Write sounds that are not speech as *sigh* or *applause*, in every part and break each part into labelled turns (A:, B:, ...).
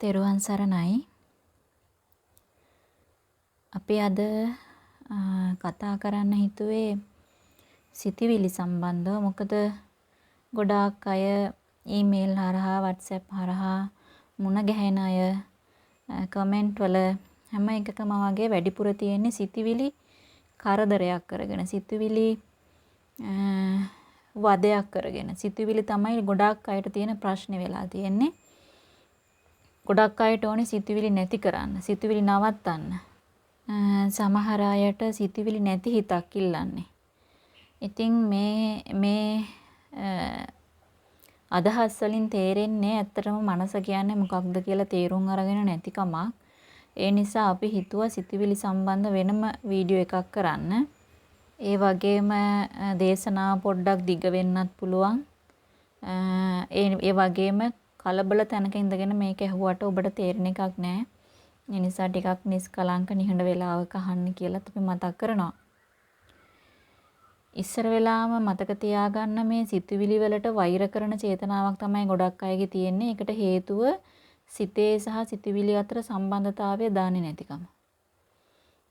A: තෙරුවන් සරණයි. අපි අද කතා කරන්න හිතුවේ සිතිවිලි සම්බන්ධව. මොකද ගොඩාක් අය ඊමේල් හරහා WhatsApp හරහා මුණ ගැහෙන අය කමෙන්ට් වල හැම එකකම වගේ වැඩිපුර තියෙන්නේ සිතිවිලි කරදරයක් කරගෙන සිතුවිලි වදයක් කරගෙන සිතුවිලි තමයි ගොඩාක් අයට තියෙන ප්‍රශ්නේ වෙලා තියෙන්නේ. ගොඩක් අයට ඕනේ සිතුවිලි නැති කරන්න, සිතුවිලි නවත්තන්න. සමහර අයට සිතුවිලි නැති හිතක් ඉල්ලන්නේ. ඉතින් මේ මේ අදහස් වලින් තේරෙන්නේ ඇත්තටම මනස කියන්නේ මොකක්ද කියලා තේරුම් අරගෙන නැතිකමක්. ඒ නිසා අපි හිතුවා සිතුවිලි සම්බන්ධ වෙනම වීඩියෝ එකක් කරන්න. ඒ වගේම දේශනාව පොඩ්ඩක් දිග වෙන්නත් පුළුවන්. ඒ වගේම කලබල තැනක ඉඳගෙන මේක ඇහුවට ඔබට තේරෙන එකක් නෑ. ඒ නිසා ටිකක් නිස්කලංක නිහඬ වෙලාවක අහන්න කියලා අපි මතක් කරනවා. ඉස්සර වෙලාම මතක තියාගන්න මේ සිතුවිලි වලට වෛර කරන චේතනාවක් තමයි ගොඩක් අයගේ තියෙන්නේ. ඒකට හේතුව සිතේ සහ සිතුවිලි අතර සම්බන්ධතාවය දන්නේ නැතිකම.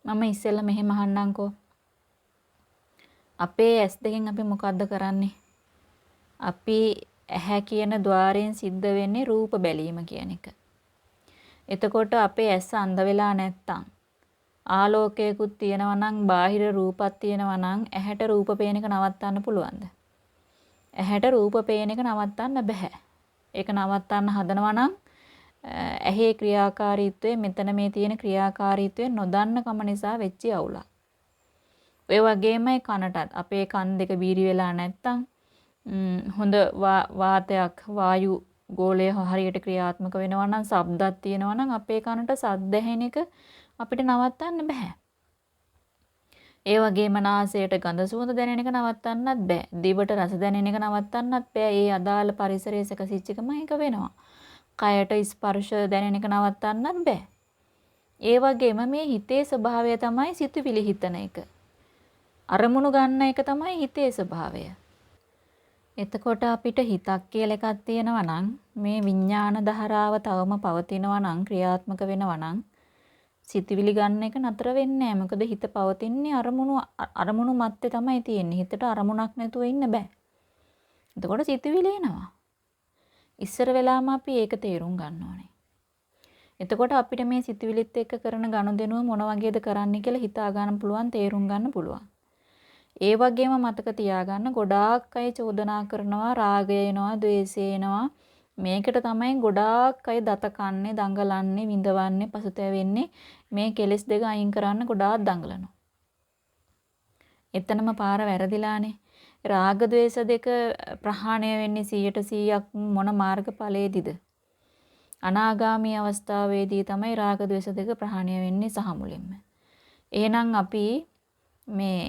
A: මම ඉස්සෙල්ලා මෙහෙම අහන්නම්කෝ. අපේ ඇස් දෙකෙන් අපි මොකද්ද කරන්නේ? අපි ඇහැ කියන ద్వාරයෙන් සිද්ධ වෙන්නේ රූප බැලීම කියන එක. එතකොට අපේ ඇස් අන්ධ වෙලා නැත්තම් ආලෝකයකුත් තියෙනවා නම් බාහිර රූපත් තියෙනවා නම් ඇහැට රූප පේන එක නවත්තන්න පුළුවන්ද? ඇහැට රූප පේන එක නවත්තන්න බෑ. ඒක නවත්තන්න හදනවා නම් ඇහි ක්‍රියාකාරීත්වය මෙතන මේ තියෙන ක්‍රියාකාරීත්වය නොදන්න කම නිසා වෙච්ච අවුලක්. ඔය වගේමයි කනටත් අපේ කන් දෙක බීරි වෙලා නැත්තම් හොඳ වාතයක් වායු ගෝලය හරියට ක්‍රියාත්මක වෙනවා නම් ශබ්දක් තියෙනවා නම් අපේ කනට සද්ද ඇහෙන එක අපිට නවත්තන්න බෑ. ඒ වගේම නාසයට ගඳ සුවඳ දැනෙන එක නවත්තන්නත් බෑ. දිවට රස දැනෙන එක නවත්තන්නත් බෑ. ඒ අදාළ පරිසරයේ සකසිච්ච එකම එක වෙනවා. කයට ස්පර්ශ දැනෙන එක නවත්තන්නත් බෑ. ඒ වගේම මේ හිතේ ස්වභාවය තමයි සිතුවිලි හිතන එක. අරමුණු ගන්න එක තමයි හිතේ ස්වභාවය. එතකොට අපිට හිතක් කියලා එකක් තියෙනවා නම් මේ විඥාන ධාරාව තවම පවතිනවා නම් ක්‍රියාත්මක වෙනවා නම් සිතවිලි ගන්න එක නතර වෙන්නේ නැහැ. මොකද හිත පවතින්නේ අරමුණු අරමුණු මැත්තේ තමයි තියෙන්නේ. හිතට අරමුණක් නැතුව ඉන්න බෑ. එතකොට සිතවිලි එනවා. ඉස්සර වෙලාම අපි ඒක තේරුම් ගන්න ඕනේ. එතකොට අපිට මේ සිතවිලිත් එක්ක කරන ගනුදෙනුව මොන වගේද කරන්න කියලා හිතා ගන්න පුළුවන්, තේරුම් ගන්න පුළුවන්. ඒ වගේම මතක තියාගන්න ගොඩාක් අය චෝදනා කරනවා රාගය එනවා, ద్వේෂය එනවා. මේකට තමයි ගොඩාක් අය දත කන්නේ, දඟලන්නේ, විඳවන්නේ, පසුතැවෙන්නේ. මේ කෙලෙස් දෙක අයින් කරන්න ගොඩාක් දඟලනවා. එතනම පාර වැරදිලානේ. රාග ద్వේස දෙක ප්‍රහාණය වෙන්නේ 100%ක් මොන මාර්ගඵලයේදීද? අනාගාමී අවස්ථාවේදී තමයි රාග ద్వේස දෙක ප්‍රහාණය වෙන්නේ සහ මුලින්ම. එහෙනම් අපි මේ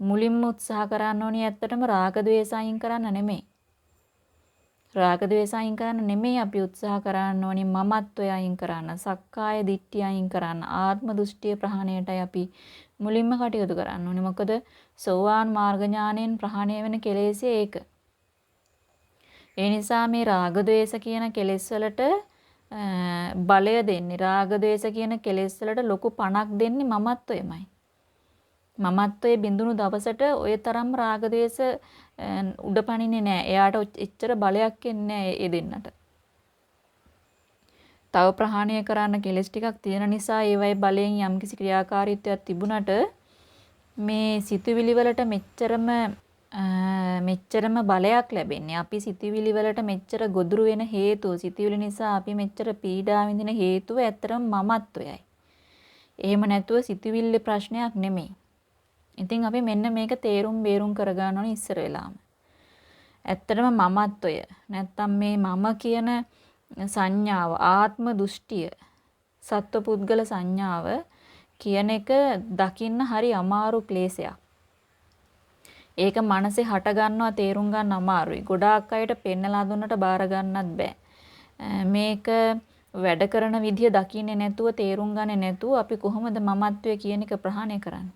A: මුලින්ම උත්සාහ කරන්න ඕනේ ඇත්තටම රාග ద్వේස අයින් කරන්න නෙමෙයි. රාග ద్వේස අයින් කරන්න නෙමෙයි අපි උත්සාහ කරන්න ඕනේ මමත්වය අයින් කරන්න, සක්කාය දිට්ඨිය අයින් කරන්න, ආත්ම දෘෂ්ටිය ප්‍රහාණයටයි අපි මුලින්ම කටයුතු කරන්න ඕනේ. මොකද සෝවාන් මාර්ග ඥාණයෙන් ප්‍රහාණය වෙන කෙලෙසය ඒක. ඒ නිසා මේ රාග ద్వේස කියන කෙලෙස් වලට බලය දෙන්නේ රාග ద్వේස කියන කෙලෙස් වලට ලොකු පණක් දෙන්නේ මමත්වයමයි. මමත්වයේ බිඳුණු දවසට ඔය තරම් රාග ద్వේස උඩපණින්නේ නැහැ. එයාට එච්චර බලයක් එන්නේ නැහැ ඒ දෙන්නට. තව ප්‍රහාණය කරන්න කෙලස් ටිකක් තියෙන නිසා ඒවයි බලයෙන් යම්කිසි ක්‍රියාකාරීත්වයක් තිබුණට මේ සිතුවිලි වලට මෙච්චරම මෙච්චරම බලයක් ලැබෙන්නේ අපි සිතුවිලි වලට මෙච්චර ගොදුරු වෙන හේතුව සිතුවිලි නිසා අපි මෙච්චර පීඩා විඳින හේතුව ඇත්තරම මමත්වයයි. එහෙම නැතුව සිතුවිල්ල ප්‍රශ්නයක් නෙමෙයි. ඉතින් අපි මෙන්න මේක තේරුම් බේරුම් කරගන්න ඕනේ ඉස්සර වෙලාම. ඇත්තටම මමත්වය නැත්තම් මේ මම කියන සංඥාව ආත්ම දෘෂ්ටිය සත්වපුද්ගල සංඥාව කියන එක දකින්න හරි අමාරු ක්ලේශයක්. ඒක මනසේ හට ගන්නවා තේරුම් ගන්න අමාරුයි. ගොඩාක් අයට පෙන්නලා දුන්නට බාර ගන්නත් බෑ. මේක වැඩ කරන විදිය දකින්නේ නැතුව තේරුම් ගන්නේ නැතුව අපි කොහොමද මමත්වය කියන එක ප්‍රහාණය කරන්නේ?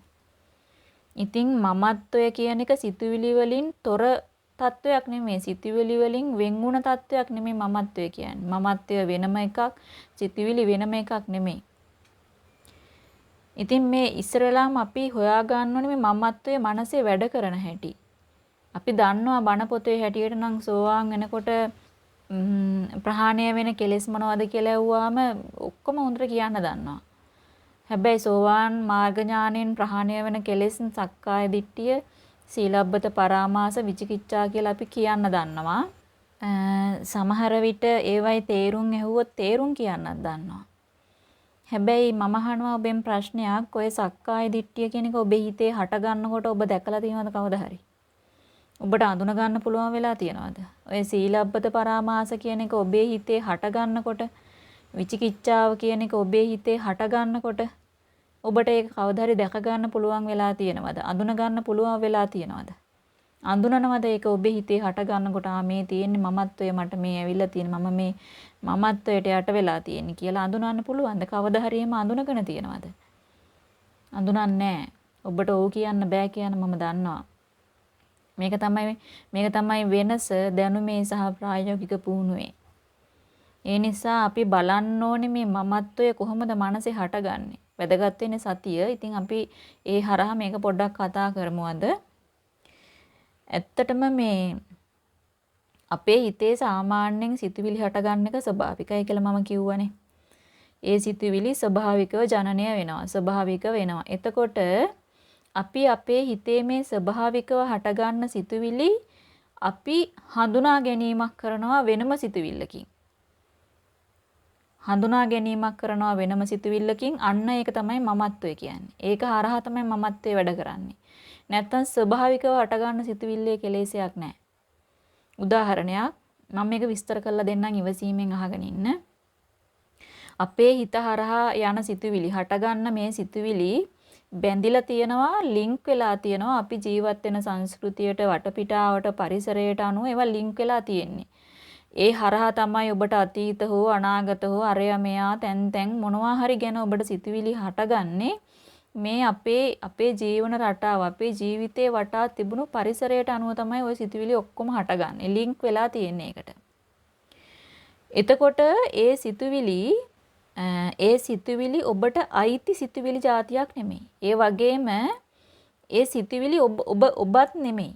A: ඉතින් මමත්වය කියන එක සිතුවිලි වලින් තොර තත්වයක් නෙමෙයි. සිතුවිලි වලින් වෙන් වුණ තත්වයක් නෙමෙයි මමත්වය කියන්නේ. මමත්වය වෙනම එකක්, සිතුවිලි වෙනම එකක් නෙමෙයි. ඉතින් මේ ඉස්සරලාම අපි හොයා ගන්න ඕනේ මේ මමත්වයේ මනසේ වැඩ කරන හැටි. අපි දන්නවා බණ පොතේ හැටියට නම් සෝවාන් වෙනකොට ප්‍රහාණය වෙන කෙලෙස් මොනවද කියලා ඇහුවාම ඔක්කොම හොඳට කියන්න දන්නවා. හැබැයි සෝවාන් මාර්ග ඥාණයෙන් ප්‍රහාණය වෙන කෙලෙස් සක්කාය දිට්ඨිය, සීලබ්බත පරාමාස විචිකිච්ඡා කියලා අපි කියන්න දන්නවා. සමහර විට ඒවයි තේරුම් ඇහුවොත් තේරුම් කියන්නත් දන්නවා. හැබැයි මම අහනවා ඔබෙන් ප්‍රශ්නයක් ඔය සක්කාය දිට්ඨිය කියන එක ඔබේ හිතේ හට ගන්නකොට ඔබ දැකලා තියෙනවද කවදා හරි? ඔබට අඳුන ගන්න පුළුවන් වෙලා තියෙනවද? ඔය සීලබ්බත පරාමාස කියන එක ඔබේ හිතේ හට ගන්නකොට විචිකිච්ඡාව කියන එක ඔබේ හිතේ හට ගන්නකොට ඔබට ඒක කවදා හරි දැක ගන්න පුළුවන් වෙලා තියෙනවද? අඳුන ගන්න පුළුවන් වෙලා තියෙනවද? අඳුනනවද ඒක ඔබේ හිතේ හට ගන්නකොට ආ මේ තියෙන්නේ මමත්වය මට මේ ඇවිල්ලා තියෙන මම මේ මමත්වයට යට වෙලා තියෙන්නේ කියලා අඳුනන්න පුළුවන්ද? කවදා හරි එහෙම අඳුනගෙන තියෙනවද? අඳුනන්නේ ඔබට ඔව් කියන්න බෑ කියන මම දන්නවා. මේක තමයි මේක තමයි වෙනස දැනුමේ සහ ප්‍රායෝගික පුහුණුවේ. ඒ නිසා අපි බලන්න ඕනේ මේ මමත්වය කොහොමද මනසේ හටගන්නේ. වැදගත් වෙන්නේ සතිය. ඉතින් අපි ඒ හරහා මේක පොඩ්ඩක් කතා කරමු අද. ඇත්තටම මේ අපේ හිතේ සාමාන්‍යයෙන් සිතුවිලි හටගන්න එක ස්වභාවිකයි කියලා මම කිව්වනේ. ඒ සිතුවිලි ස්වභාවිකව ජනනය වෙනවා. ස්වභාවික වෙනවා. එතකොට අපි අපේ හිතේ මේ ස්වභාවිකව හටගන්න සිතුවිලි අපි හඳුනා ගැනීමක් කරනවා වෙනම සිතුවිල්ලකින්. හඳුනා ගැනීමක් කරනවා වෙනම සිතුවිල්ලකින් අන්න ඒක තමයි මමත්වය කියන්නේ. ඒක හරහා තමයි මමත්වයේ වැඩ කරන්නේ. නැත්තම් ස්වභාවිකව හටගන්න සිතුවිල්ලේ කෙලෙසයක් නැහැ. උදාහරණයක් මම මේක විස්තර කරලා දෙන්නම් ඉවසීමෙන් අහගෙන ඉන්න. අපේ හිත හරහා යන සිතුවිලි හටගන්න මේ සිතුවිලි බැඳිලා තියෙනවා ලින්ක් වෙලා තියෙනවා අපි ජීවත් වෙන සංස්කෘතියට වටපිටාවට පරිසරයට අනුව ඒවා ලින්ක් වෙලා තියෙන්නේ. ඒ හරහා තමයි ඔබට අතීත හෝ අනාගත හෝ අරය මෙයා තැන් තැන් මොනවා හරි ගැන ඔබට සිතුවිලි හටගන්නේ මේ අපේ අපේ ජීවන රටාව අපේ ජීවිතේ වටා තිබුණු පරිසරයට අනුව තමයි ওই සිතුවිලි ඔක්කොම හටගන්නේ ලින්ක් වෙලා තියෙන එකට. එතකොට ඒ සිතුවිලි ඒ සිතුවිලි ඔබට අයිති සිතුවිලි જાතියක් නෙමෙයි. ඒ වගේම ඒ සිතුවිලි ඔබ ඔබත් නෙමෙයි.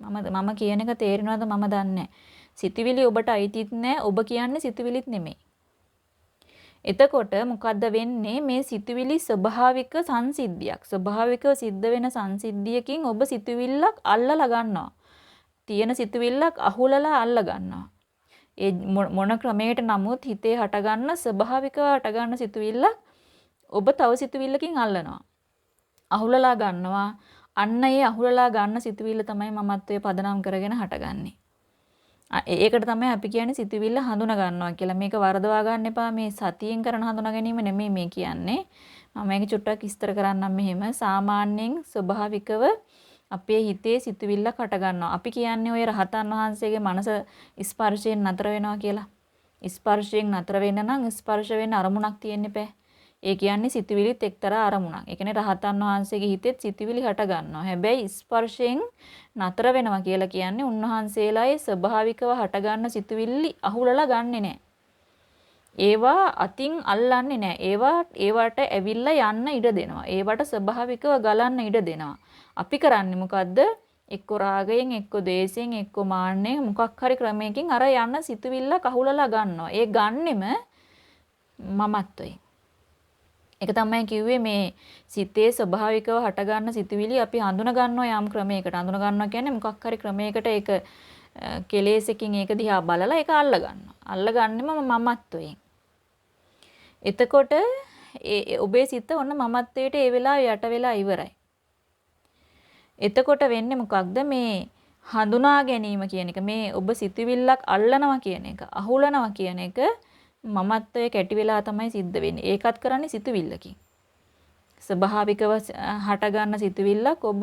A: මම මම කියන එක තේරෙනවද මම දන්නේ සිතුවිලි ඔබට අයිතිත් නැහැ. ඔබ කියන්නේ සිතුවිලිත් නෙමෙයි. එතකොට මොකද්ද වෙන්නේ මේ සිතුවිලි ස්වභාවික සංසිද්ධියක්. ස්වභාවිකව සිද්ධ වෙන සංසිද්ධියකින් ඔබ සිතුවිල්ලක් අල්ලලා ගන්නවා. තියෙන සිතුවිල්ලක් අහුලලා අල්ල ගන්නවා. ඒ මොන ක්‍රමයකට නමුත් හිතේ හටගන්න ස්වභාවිකව හටගන්න සිතුවිල්ල ඔබ තව සිතුවිල්ලකින් අල්ලනවා. අහුලලා ගන්නවා. අන්න ඒ අහුලලා ගන්න සිතුවිල්ල තමයි මමත්වයේ පදනම් කරගෙන හටගන්නේ. ඒකට තමයි අපි කියන්නේ සිතුවිල්ල හඳුනා ගන්නවා කියලා. මේක වරදවා ගන්න එපා. මේ සතියෙන් කරන හඳුනා ගැනීම නෙමෙයි මේ කියන්නේ. මම මේක චුට්ටක් විස්තර කරන්නම් මෙහෙම. සාමාන්‍යයෙන් ස්වභාවිකව අපේ හිතේ සිතුවිල්ලක් හට ගන්නවා. අපි කියන්නේ ඔය රහතන් වහන්සේගේ මනස ස්පර්ශයෙන් නතර වෙනවා කියලා. ස්පර්ශයෙන් නතර වෙන්න නම් ස්පර්ශ වෙන්න අරමුණක් තියෙන්න බෑ. ඒ කියන්නේ සිතුවිලිත් එක්තරා අරමුණක්. ඒ කියන්නේ රහතන් වහන්සේගේ හිතෙත් සිතුවිලි හට ගන්නවා. හැබැයි ස්පර්ශයෙන් නතර වෙනවා කියලා කියන්නේ උන්වහන්සේලායේ ස්වභාවිකව හට ගන්න සිතුවිලි අහුලලා ගන්නෙ නෑ. ඒවා අතින් අල්ලන්නේ නෑ. ඒවා ඒවට ඇවිල්ලා යන්න ඉඩ දෙනවා. ඒවට ස්වභාවිකව ගලන්න ඉඩ දෙනවා. අපි කරන්නේ මොකද්ද? එක්ක රාගයෙන් එක්ක ද්වේෂයෙන් එක්ක මාන්නයෙන් මොකක් හරි ක්‍රමයකින් අර යන සිතුවිල්ල කහුලලා ගන්නවා. ඒ ගන්නෙම මමත්වයෙන්. ඒක තමයි කිව්වේ මේ සිතේ ස්වභාවිකව හටගන්න සිතුවිලි අපි හඳුන ගන්නවා යම් ක්‍රමයකට. හඳුන ගන්නවා කියන්නේ මොකක් හරි ක්‍රමයකට ඒක කෙලෙසකින් ඒක දිහා බලලා ඒක අල්ල ගන්නවා. අල්ල ගන්නෙම මමත්වයෙන්. එතකොට ඔබේ සිත ඔන්න මමත්වයට ඒ වෙලාව යට වෙලා ඉවරයි. එතකොට වෙන්නේ මොකක්ද මේ හඳුනා ගැනීම කියන එක මේ ඔබ සිතුවිල්ලක් අල්ලනවා කියන එක අහුලනවා කියන එක මමත්වයේ කැටි වෙලා තමයි සිද්ධ වෙන්නේ. ඒකත් කරන්නේ සිතුවිල්ලකින්. ස්වභාවිකව හට ගන්න සිතුවිල්ලක් ඔබ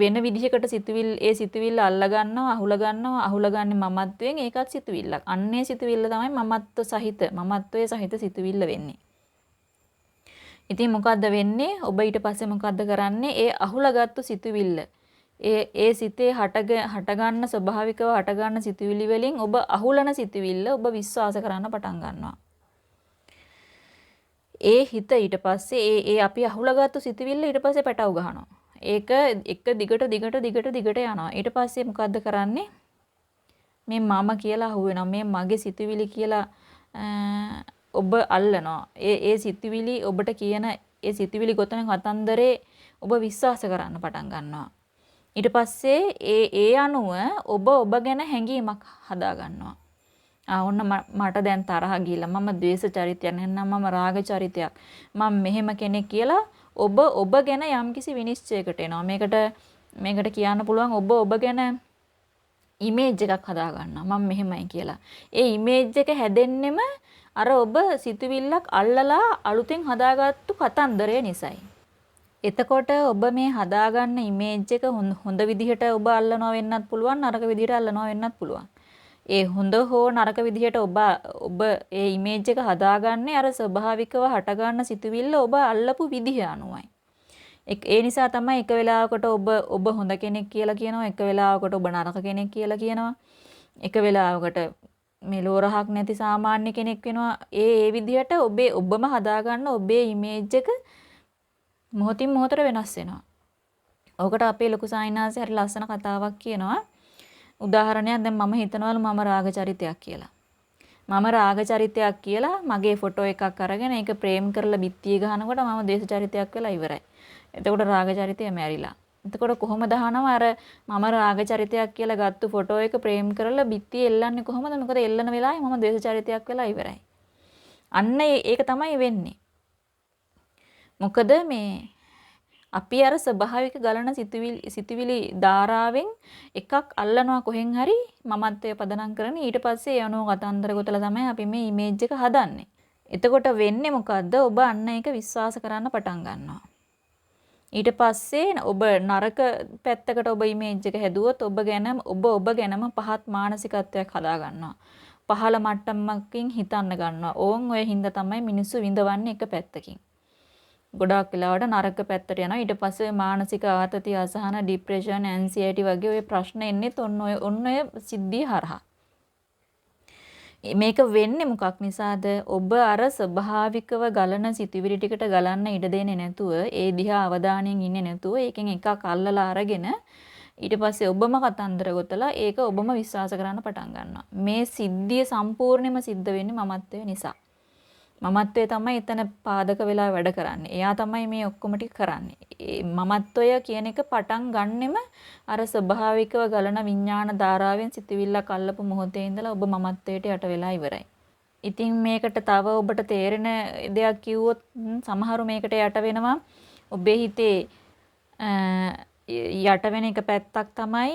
A: වෙන විදිහකට සිතුවිල් ඒ සිතුවිල්ල අල්ල ගන්නවා අහුල ගන්නවා අහුල ගන්නේ මමත්වයෙන් ඒකත් සිතුවිල්ලක්. අන්නේ සිතුවිල්ල තමයි මමත්ව සහිත මමත්වයේ සහිත සිතුවිල්ල වෙන්නේ. ඉතින් මොකද්ද වෙන්නේ? ඔබ ඊට පස්සේ මොකද්ද කරන්නේ? ඒ අහුලගත්තු සිතුවිල්ල ඒ ඒ සිතේ හටග හටගන්න ස්වභාවිකව හටගන්න සිතුවිලි වලින් ඔබ අහුලන සිතුවිල්ල ඔබ විශ්වාස කරන්න පටන් ගන්නවා. ඒ හිත ඊට පස්සේ ඒ ඒ අපි අහුලගත්තු සිතුවිල්ල ඊට පස්සේ පැටව ගහනවා. ඒක එක දිගට දිගට දිගට දිගට යනවා. ඊට පස්සේ මොකද්ද කරන්නේ? මේ මම කියලා අහුවෙනවා. මේ මගේ සිතුවිලි කියලා ඔබ අල්ලනවා. ඒ ඒ සිතුවිලි ඔබට කියන ඒ සිතුවිලි ගොතන කතන්දරේ ඔබ විශ්වාස කරන්න පටන් ගන්නවා. ඊට පස්සේ ඒ ඒ අනුව ඔබ ඔබ ගැන හැඟීමක් හදා ගන්නවා. ආ ඔන්න මට දැන් තරහ ගිහිල්ලා මම ද්වේෂ චරිතයක් නැත්නම් මම රාග චරිතයක් මම මෙහෙම කෙනෙක් කියලා ඔබ ඔබ ගැන යම්කිසි විනිශ්චයකට එනවා. මේකට මේකට කියන්න පුළුවන් ඔබ ඔබ ගැන ඉමේජ් එකක් හදා ගන්නවා. මම මෙහෙමයි කියලා. ඒ ඉමේජ් එක හැදෙන්නෙම අර ඔබ සිතුවිල්ලක් අල්ලලා අලුතෙන් හදාගත්තු කතන්දරය නිසායි. එතකොට ඔබ මේ හදාගන්න ඉමේජ් එක හොඳ විදිහට ඔබ අල්ලනවා වෙන්නත් පුළුවන් නරක විදිහට අල්ලනවා වෙන්නත් පුළුවන්. ඒ හොඳ හෝ නරක විදිහට ඔබ ඔබ ඒ ඉමේජ් එක හදාගන්නේ අර ස්වභාවිකව හටගන්න සිතුවිල්ල ඔබ අල්ලපු විදිහ අනුවයි. ඒ නිසා තමයි එක වෙලාවකට ඔබ ඔබ හොඳ කෙනෙක් කියලා කියනවා එක වෙලාවකට ඔබ නරක කෙනෙක් කියලා කියනවා. එක වෙලාවකට මේ ලෝරහක් නැති සාමාන්‍ය කෙනෙක් වෙනවා. ඒ ඒ විදිහට ඔබේ ඔබම හදාගන්න ඔබේ ඉමේජ් එක මොහොතින් මොහොතට වෙනස් වෙනවා. ඔකට අපේ ලොකු සායිනාසේ හරි ලස්සන කතාවක් කියනවා. උදාහරණයක් දැන් මම හිතනවලු මම රාග චරිතයක් කියලා. මම රාග චරිතයක් කියලා මගේ ෆොටෝ එකක් අරගෙන ඒක ප්‍රේම් කරලා බිත්තිය ගහනකොට මම දේශ චරිතයක් වෙලා ඉවරයි. එතකොට රාග චරිතය මැරිලා. එතකොට කොහොමද අහනවා අර මම රාග චරිතයක් කියලා ගත්තු ෆොටෝ එක ප්‍රේම් කරලා බිත්තිය එල්ලන්නේ කොහොමද? මොකද එල්ලන වෙලාවේ මම දේශ චරිතයක් වෙලා ඉවරයි. අන්න ඒක තමයි වෙන්නේ. මොකද මේ අපි අර ස්වභාවික ගලන සිතුවිලි සිතුවිලි ධාරාවෙන් එකක් අල්ලනවා කොහෙන් හරි මමත්වයේ පදනම් කරන ඊට පස්සේ ඒ අනුව කතන්දර ගොතලා තමයි අපි මේ ඉමේජ් එක හදන්නේ. එතකොට වෙන්නේ මොකද්ද? ඔබ අන්න ඒක විශ්වාස කරන්න පටන් ගන්නවා. ඊට පස්සේ ඔබ නරක පැත්තකට ඔබ ඉමේජ් එක හැදුවොත් ඔබ ගැන ඔබ ඔබ ගැනම පහත් මානසිකත්වයක් හදා ගන්නවා. පහළ මට්ටමකින් හිතන්න ගන්නවා. ඕන් ඔය හින්දා තමයි මිනිස්සු විඳවන්නේ එක පැත්තකින්. ගොඩාක් වෙලාවට නරක පැත්තට යනවා. ඊට පස්සේ මානසික ආතතිය, අසහන, ડિප්‍රෙෂන්, ඇන්සයිටි වගේ ওই ප්‍රශ්න එන්නේත් ඔන්න ඔය ඔන්න ඔය සිද්ධිය හරහා. මේක වෙන්නේ මොකක් නිසාද? ඔබ අර ස්වභාවිකව ගලන සිතුවිලි ටිකට ගලන්න ඉඩ දෙන්නේ නැතුව, ඒ දිහා අවධානයෙන් ඉන්නේ නැතුව, ඒකෙන් එකක් අල්ලලා අරගෙන ඊට පස්සේ ඔබම කතන්දර ගොතලා ඒක ඔබම විශ්වාස කරන්න පටන් ගන්නවා. මේ සිද්ධිය සම්පූර්ණයෙන්ම සිද්ධ වෙන්නේ මමත්වයේ නිසා. මමත්වය තමයි එතන පාදක වෙලා වැඩ කරන්නේ. එයා තමයි මේ ඔක්කොම ටික කරන්නේ. මමත්වය කියන එක පටන් ගන්නෙම අර ස්වභාවිකව ගලන විඥාන ධාරාවෙන් සිතවිල්ලක් අල්ලපු මොහොතේ ඉඳලා ඔබ මමත්වයට යට වෙලා ඉවරයි. ඉතින් මේකට තව ඔබට තේරෙන දෙයක් කිව්වොත් සමහරු මේකට යට වෙනවා. ඔබේ හිතේ යට වෙන එක පැත්තක් තමයි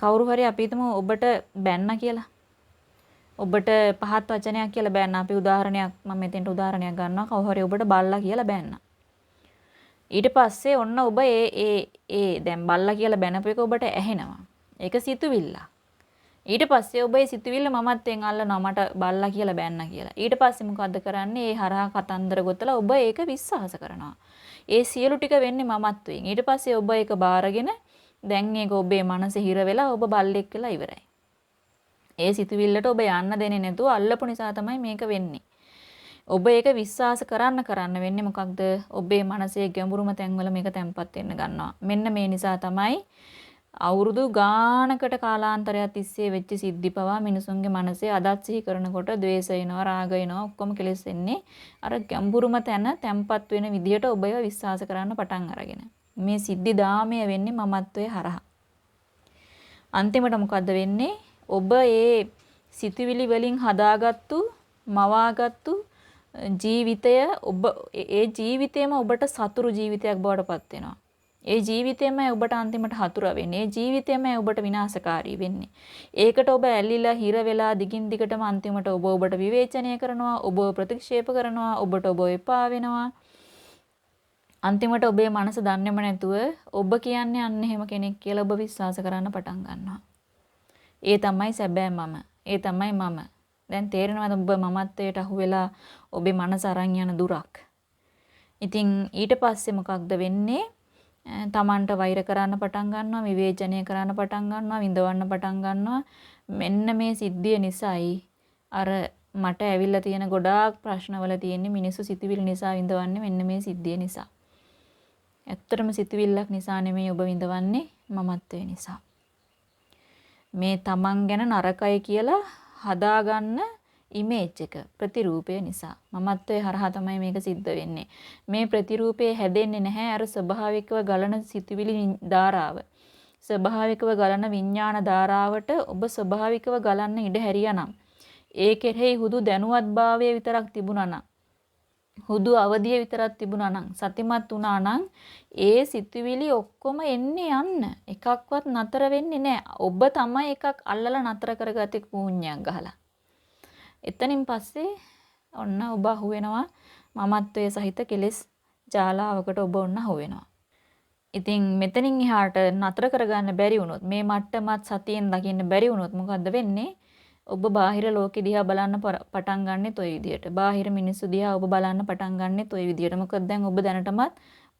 A: කවුරු හරි අපි ඔබට බැන්න කියලා. ඔබට පහත් වචනයක් කියලා බෑන්න. අපි උදාහරණයක් මම මෙතෙන්ට උදාහරණයක් ගන්නවා. කවුරු හරි ඔබට බල්ලා කියලා බෑන්න. ඊට පස්සේ ඔන්න ඔබ ඒ ඒ ඒ දැන් බල්ලා කියලා බැනපු එක ඔබට ඇහෙනවා. ඒක සිතුවිල්ල. ඊට පස්සේ ඔබ ඒ සිතුවිල්ල මමත්ෙන් අල්ලනවා මට බල්ලා කියලා බෑන්න කියලා. ඊට පස්සේ මොකද්ද කරන්නේ? ඒ හරහා කතන්දර ගොතලා ඔබ ඒක විශ්වාස කරනවා. ඒ සියලු ටික වෙන්නේ මමත්වයෙන්. ඊට පස්සේ ඔබ ඒක බාරගෙන දැන් ඒක ඔබේ මනසේ හිර වෙලා ඔබ බල්ලෙක් වෙලා ඉවරයි. ඒ සිතුවිල්ලට ඔබ යන්න දෙන්නේ නැතුව අල්ලපු නිසා තමයි මේක වෙන්නේ. ඔබ ඒක විශ්වාස කරන්න කරන්න වෙන්නේ මොකක්ද? ඔබේ මනසේ ගැඹුරුම තැන්වල මේක තැම්පත් වෙන්න ගන්නවා. මෙන්න මේ නිසා තමයි අවුරුදු ගානකට කාලාන්තරයක් තිස්සේ වෙච්ච සිද්ධි පවා මිනිසුන්ගේ මනසේ අදත් සිහි කරනකොට ද්වේෂ එනවා රාග එනවා ඔක්කොම කෙලෙස් එන්නේ අර ගැඹුරුම තැන තැම්පත් වෙන විදිහට ඔබ විශ්වාස කරන්න පටන් අරගෙන මේ සිද්ධි දාමය වෙන්නේ මමත්වයේ හරහා අන්තිමට මොකද්ද වෙන්නේ ඔබ ඒ සිතුවිලි වලින් හදාගත්තු මවාගත්තු ජීවිතය ඔබ ඒ ජීවිතේම ඔබට සතුරු ජීවිතයක් බවට පත් වෙනවා. ඒ ජීවිතේමයි ඔබට අන්තිමට හතුර වෙන්නේ. ඒ ජීවිතේමයි ඔබට විනාශකාරී වෙන්නේ. ඒකට ඔබ ඇලිලා හිර වෙලා දිගින් දිගටම අන්තිමට ඔබ ඔබට විවේචනය කරනවා, ඔබ ප්‍රතික්ෂේප කරනවා, ඔබට ඔබ එපා වෙනවා. අන්තිමට ඔබේ මනස දන්නේම නැතුව ඔබ කියන්නේ අන්න එහෙම කෙනෙක් කියලා ඔබ විශ්වාස කරන්න පටන් ගන්නවා. ඒ තමයි සැබෑ මම. ඒ තමයි මම. දැන් තේරෙනවද ඔබ මමත්වයට අහු වෙලා ඔබේ මනස අරන් යන දුරක්. ඉතින් ඊට පස්සේ මොකක්ද වෙන්නේ? තමන්ට වෛර කරන්න පටන් ගන්නවා, විවේචනය කරන්න පටන් ගන්නවා, විඳවන්න පටන් ගන්නවා. මෙන්න මේ සිද්ධිය නිසායි අර මට ඇවිල්ලා තියෙන ගොඩාක් ප්‍රශ්නවල තියෙන්නේ මිනිස්සු සිතුවිලි නිසා විඳවන්නේ මෙන්න මේ සිද්ධිය නිසා. ඇත්තටම සිතුවිල්ලක් නිසා නෙමෙයි ඔබ විඳවන්නේ මමත්වය නිසා. මේ තමන් ගැන නරකයි කියලා හදාගන්න ඉමේජ් එක ප්‍රතිරූපය නිසා. මමත්වයේ හරහා තමයි මේක සිද්ධ වෙන්නේ. මේ ප්‍රතිරූපය හැදෙන්නේ නැහැ. අර ස්වභාවිකව ගලන සිතුවිලි ධාරාව. ස්වභාවිකව ගලන විඥාන ධාරාවට ඔබ ස්වභාවිකව ගලන්න ඉඩ හැරියානම් ඒ කෙරෙහි හුදු දැනුවත්භාවය විතරක් තිබුණා නම් හුදු අවදිය විතරක් තිබුණා නම් සතිමත් වුණා නම් ඒ සිතුවිලි ඔක්කොම එන්නේ යන්න එකක්වත් නතර වෙන්නේ නැහැ. ඔබ තමයි එකක් අල්ලලා නතර කරගත්තේ කූඤ්ඤයක් ගහලා. එතනින් පස්සේ ඔන්න ඔබ අහු වෙනවා මමත්වයේ සහිත කෙලෙස් ජාලාවකට ඔබ ඔන්න අහු වෙනවා. ඉතින් මෙතනින් එහාට නතර කරගන්න බැරි වුණොත් මේ මට්ටමත් සතියෙන් දකින්න බැරි වුණොත් මොකද්ද වෙන්නේ? ඔබ බාහිර ලෝකෙ දිහා බලන්න පටන් ගන්නෙත් ওই විදියට. බාහිර මිනිස්සු දිහා ඔබ බලන්න පටන් ගන්නෙත් ওই විදියට. මොකද දැන් ඔබ දැනටමත්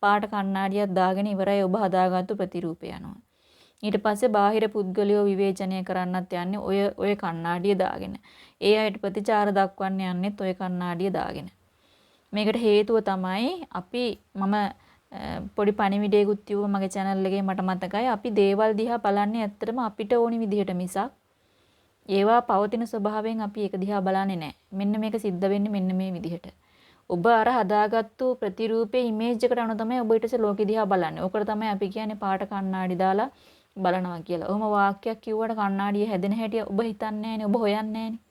A: පාට කණ්ණාඩියක් දාගෙන ඉවරයි ඔබ හදාගත්තු ප්‍රතිරූපය අනුව. ඊට පස්සේ බාහිර පුද්ගලයෝ විවේචනය කරන්නත් යන්නේ ඔය ඔය කණ්ණාඩිය දාගෙන. ඒ අයට ප්‍රතිචාර දක්වන්න යන්නෙත් ඔය කණ්ණාඩිය දාගෙන. මේකට හේතුව තමයි අපි මම පොඩි පණිවිඩයකුත් තියුවා මගේ channel එකේ මට මතකයි අපි දේවල් දිහා බලන්නේ ඇත්තටම අපිට ඕනි විදිහට මිසක් ඒවා පවතින ස්වභාවයෙන් අපි ඒක දිහා බලන්නේ නැහැ. මෙන්න මේක සිද්ධ වෙන්නේ මෙන්න මේ විදිහට. ඔබ අර හදාගත්තු ප්‍රතිරූපේ ඉමේජ් එකට අනුව තමයි ඔබ ඊට පස්සේ ලෝකෙ දිහා බලන්නේ. ඕකට තමයි අපි කියන්නේ පාට කණ්ණාඩි දාලා බලනවා කියලා. ඔහොම වාක්‍යයක් කිව්වට කණ්ණාඩිය හැදෙන හැටි ඔබ හිතන්නේ නැහැනේ. ඔබ හොයන්නේ නැහැනේ.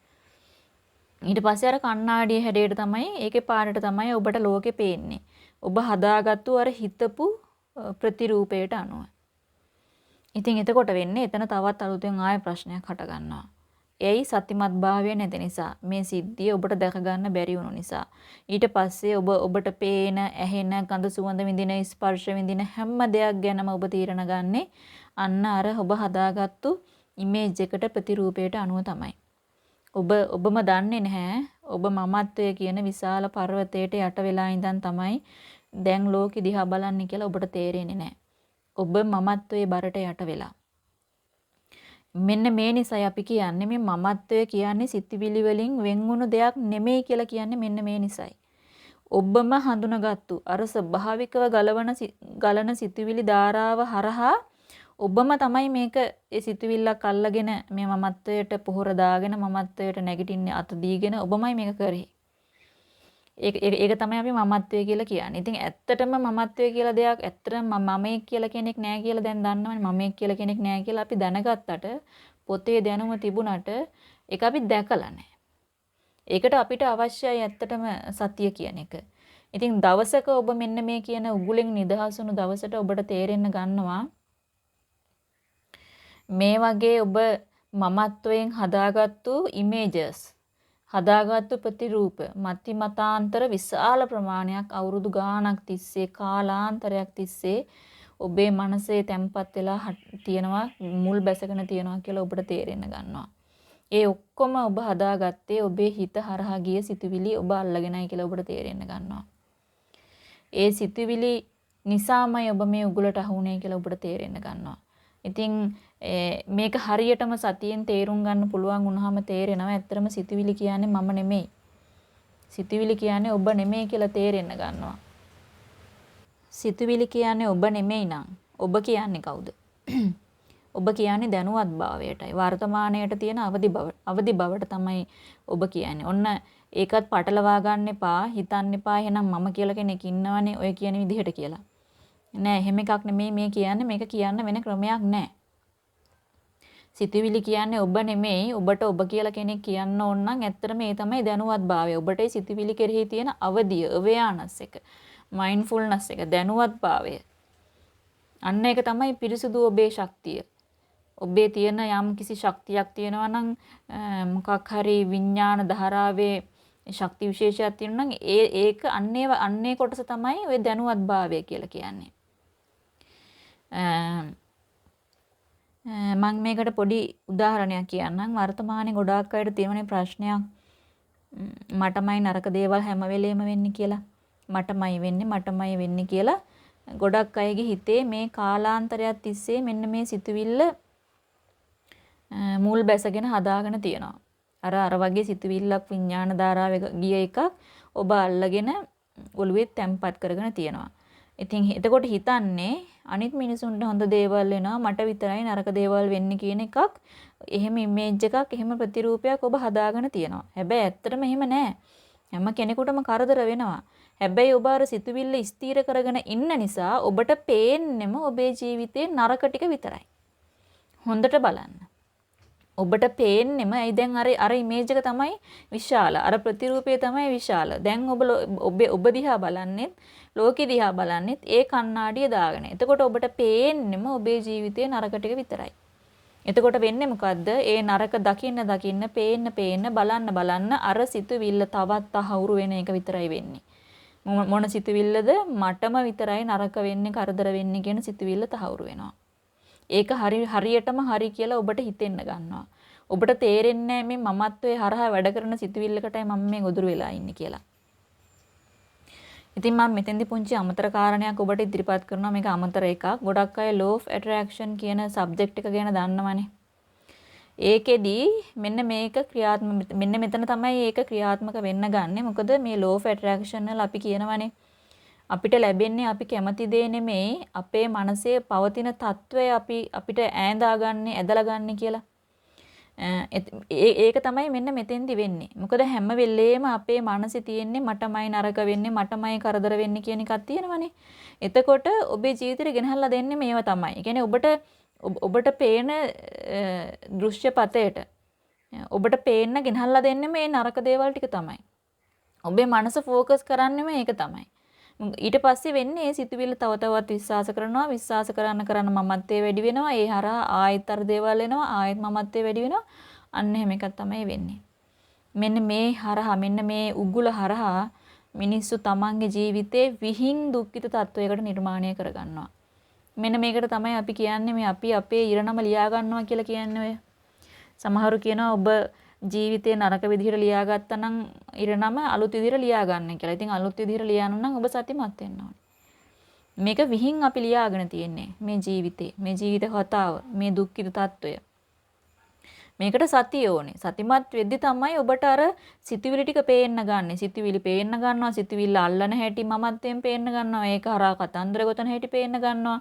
A: ඊට පස්සේ අර කණ්ණාඩියේ හැඩයට තමයි ඒකේ පාටට තමයි ඔබට ලෝකෙ පේන්නේ. ඔබ හදාගත්තු අර හිතපු ප්‍රතිරූපයට අනුව. ඉතින් එතකොට වෙන්නේ එතන තවත් අලුතෙන් ආයෙ ප්‍රශ්නයක් හට ගන්නවා. එයි සත්‍යමත් භාවය නැති නිසා. මේ සිද්ධිය ඔබට දැක ගන්න බැරි වුණු නිසා. ඊට පස්සේ ඔබ ඔබට පේන ඇහෙන ගඳ සුවඳ විඳින ස්පර්ශ විඳින හැම දෙයක් ගැනම ඔබ තීරණ ගන්නේ අන්න අර ඔබ හදාගත්තු ඉමේජ් එකට ප්‍රතිරූපයට අනුව තමයි. ඔබ ඔබම දන්නේ නැහැ. ඔබ මමත්වය කියන විශාල පර්වතයට යට වෙලා ඉඳන් තමයි දැන් ලෝකෙ දිහා බලන්නේ කියලා ඔබට තේරෙන්නේ නැහැ. ඔබ මමත්වයේ බරට යට වෙලා. මෙන්න මේ නිසයි අපි කියන්නේ මේ මමත්වය කියන්නේ සිතිවිලි වලින් වෙන්වුණු දෙයක් නෙමෙයි කියලා කියන්නේ මෙන්න මේ නිසයි. ඔබම හඳුනගත්තු අර ස්වභාවිකව ගලවන ගලන සිතුවිලි ධාරාව හරහා ඔබම තමයි මේක ඒ සිතුවිල්ලක් අල්ලගෙන මේ මමත්වයට පොහොර දාගෙන මමත්වයට නැගිටින්නේ අත දීගෙන ඔබමයි මේක කරේ. ඒක ඒක තමයි අපි මමත්වය කියලා කියන්නේ. ඉතින් ඇත්තටම මමත්වය කියලා දෙයක් ඇත්තටම මමෙක් කියලා කෙනෙක් නැහැ කියලා දැන් දන්නවනේ. මමෙක් කියලා කෙනෙක් නැහැ කියලා අපි දැනගත්තට පොතේ දැනුම තිබුණට ඒක අපි දැකලා නැහැ. ඒකට අපිට අවශ්‍යයි ඇත්තටම සතිය කියන එක. ඉතින් දවසක ඔබ මෙන්න මේ කියන උගුලෙන් නිදහස් වුණු දවසට ඔබට තේරෙන්න ගන්නවා මේ වගේ ඔබ මමත්වයෙන් හදාගත්තු ඉමේජස් හදාගත්තු ප්‍රතිරූප මති මතාන්තර විශාල ප්‍රමාණයක් අවුරුදු ගාණක් තිස්සේ කාලාන්තරයක් තිස්සේ ඔබේ මනසේ තැම්පත් වෙලා තියෙනවා මුල් බැසගෙන තියෙනවා කියලා ඔබට තේරෙන්න ගන්නවා. ඒ ඔක්කොම ඔබ හදාගත්තේ ඔබේ හිත හරහා ගිය සිතුවිලි ඔබ අල්ලගෙනයි කියලා ඔබට තේරෙන්න ගන්නවා. ඒ සිතුවිලි නිසාමයි ඔබ මේ උගලට අහුනේ කියලා ඔබට තේරෙන්න ගන්නවා. ඉතින් මේක හරියටම සතියෙන් තේරුම් ගන්න පුළුවන් වුණාම තේරෙනවා ඇත්තටම සිතුවිලි කියන්නේ මම නෙමෙයි. සිතුවිලි කියන්නේ ඔබ නෙමෙයි කියලා තේරෙන්න ගන්නවා. සිතුවිලි කියන්නේ ඔබ නෙමෙයි නං. ඔබ කියන්නේ කවුද? *clears throat* ඔබ කියන්නේ දැනුවත් භාවයටයි. වර්තමාණයට තියෙන අවදි බව අවදි බවට තමයි ඔබ කියන්නේ. ඔන්න ඒකත් පටලවා ගන්න එපා. හිතන්න එපා එහෙනම් මම කියලා කෙනෙක් ඉන්නවනේ ඔය කියන විදිහට කියලා. නෑ එහෙම එකක් නෙමෙයි මේ කියන්නේ මේක කියන්න වෙන ක්‍රමයක් නෑ. සිතුවිලි කියන්නේ ඔබ නෙමෙයි ඔබට ඔබ කියලා කෙනෙක් කියන්න ඕන නම් ඇත්තටම ඒ තමයි දැනුවත්භාවය. ඔබට ඒ සිතුවිලි කෙරෙහි තියෙන අවදිය, අවයානස් එක, මයින්ඩ්ෆුල්නස් එක, දැනුවත්භාවය. අන්න ඒක තමයි පිරිසුදු ඔබේ ශක්තිය. ඔබේ තියෙන යම් කිසි ශක්තියක් තියෙනවා නම් මොකක් හරි විඥාන ධාරාවේ ශක්ති විශේෂයක් තියෙනවා නම් ඒ ඒක අන්නේ අන්නේ කොටස තමයි ওই දැනුවත්භාවය කියලා කියන්නේ. මම මේකට පොඩි උදාහරණයක් කියන්නම්. වර්තමානයේ ගොඩාක් අයට තියෙන ප්‍රශ්නයක් මටමයි නරක දේවල් හැම වෙලෙම වෙන්නේ කියලා. මටමයි වෙන්නේ මටමයි වෙන්නේ කියලා ගොඩක් අයගේ හිතේ මේ කාලාන්තරයක් තිස්සේ මෙන්න මේ සිතුවිල්ල මුල් බැසගෙන හදාගෙන තියෙනවා. අර අර වගේ සිතුවිල්ලක් විඥාන ධාරාවේ ගිය එකක් ඔබ අල්ලගෙන ඔළුවේ තැම්පත් කරගෙන තියෙනවා. ඉතින් එතකොට හිතන්නේ අනිත් මිනිසුන්ට හොඳ දේවල් වෙනවා මට විතරයි නරක දේවල් වෙන්නේ කියන එකක් එහෙම ඉමේජ් එකක් එහෙම ප්‍රතිරූපයක් ඔබ හදාගෙන තියෙනවා. හැබැයි ඇත්තටම එහෙම නෑ. හැම කෙනෙකුටම කරදර වෙනවා. හැබැයි ඔබ අර සිතුවිල්ල ස්ථීර කරගෙන ඉන්න නිසා ඔබට පේන්නෙම ඔබේ ජීවිතේ නරක ටික විතරයි. හොඳට බලන්න. ඔබට පේන්නෙම ඇයි දැන් අර අර ඉමේජ් එක තමයි විශාල. අර ප්‍රතිරූපය තමයි විශාල. දැන් ඔබ ඔබ ඔබ දිහා බලන්නෙත් ලෝකෙ දිහා බලන්නෙත් ඒ කණ්ණාඩිය දාගෙන. එතකොට ඔබට පේන්නෙම ඔබේ ජීවිතේ නරක ටික විතරයි. එතකොට වෙන්නේ මොකද්ද? ඒ නරක දකින්න දකින්න පේන්න පේන්න බලන්න බලන්න අර සිතුවිල්ල තවත් තහවුරු වෙන එක විතරයි වෙන්නේ. මොන සිතුවිල්ලද මටම විතරයි නරක වෙන්නේ කරදර වෙන්නේ කියන සිතුවිල්ල තහවුරු වෙනවා. ඒක හරි හරියටම හරි කියලා ඔබට හිතෙන්න ගන්නවා. ඔබට තේරෙන්නේ මේ මමත්වයේ හරහා වැඩ කරන සිතුවිල්ලකටයි මම මේ ගොදුරු වෙලා ඉන්නේ කියලා. ඉතින් මම මෙතෙන්දි පුංචි අමතර කාරණයක් ඔබට ඉදිරිපත් කරනවා මේක අමතර එකක්. ගොඩක් අය law of attraction කියන subject එක ගැන දන්නවනේ. ඒකෙදි මෙන්න මේක ක්‍රියාත්මක මෙන්න මෙතන තමයි ඒක ක්‍රියාත්මක වෙන්න ගන්නෙ. මොකද මේ law of attraction වල අපි කියනවනේ අපිට ලැබෙන්නේ අපි කැමති දේ නෙමෙයි අපේ මනසේ පවතින తත්වය අපි අපිට ඈඳාගන්නේ ඇදලාගන්නේ කියලා. ඒක තමයි මෙන්න මෙතෙන්දි වෙන්නේ. මොකද හැම වෙලේම අපේ මනසේ තියෙන්නේ මටමයි නරක වෙන්නේ මටමයි කරදර වෙන්නේ කියන එකක් තියෙනවනේ. එතකොට ඔබේ ජීවිතේ ගෙනහැල්ලා දෙන්නේ මේව තමයි. ඒ කියන්නේ ඔබට ඔබට පේන දෘශ්‍යපතයට ඔබට පේන්න ගෙනහැල්ලා දෙන්නේ මේ නරක දේවල් ටික තමයි. ඔබේ මනස ફોකස් කරන්නේම ඒක තමයි. ඊට පස්සේ වෙන්නේ ඒ සිතුවිල්ල තව තවත් විශ්වාස කරනවා විශ්වාස කරන්න කරන්න මමත්වයේ වැඩි වෙනවා. ඒ හරහා ආයෙත් අර දේවල් එනවා ආයෙත් මමත්වයේ වැඩි වෙනවා. අන්න එහෙම එකක් තමයි වෙන්නේ. මෙන්න මේ හරහා මෙන්න මේ උගුල හරහා මිනිස්සු තමන්ගේ ජීවිතේ විහිං දුක්ඛිත තත්වයකට නිර්මාණය කරගන්නවා. මෙන්න මේකට තමයි අපි කියන්නේ මේ අපි අපේ ඉරණම ලියා ගන්නවා කියලා කියන්නේ ඔය. සමහරු කියනවා ඔබ ජීවිතේ නරක විදිහට ලියාගත්තා නම් ඉරණම අලුත් විදිහට ලියාගන්න කියලා. ඉතින් අලුත් විදිහට ලියන්න නම් ඔබ සතිමත් වෙන්න ඕනේ. මේක විහිං අපි ලියාගෙන තියෙන්නේ මේ ජීවිතේ, මේ ජීවිත කතාව, මේ දුක්ඛිත తত্ত্বය. මේකට සතිය ඕනේ. සතිමත් වෙද්දි තමයි ඔබට අර සිතුවිලි ටික පේන්න ගන්න. සිතුවිලි පේන්න ගන්නවා. සිතුවිල්ල අල්ලන හැටි මමත්වයෙන් පේන්න ගන්නවා. ඒක හරහා කතන්දර ගොතන හැටි පේන්න ගන්නවා.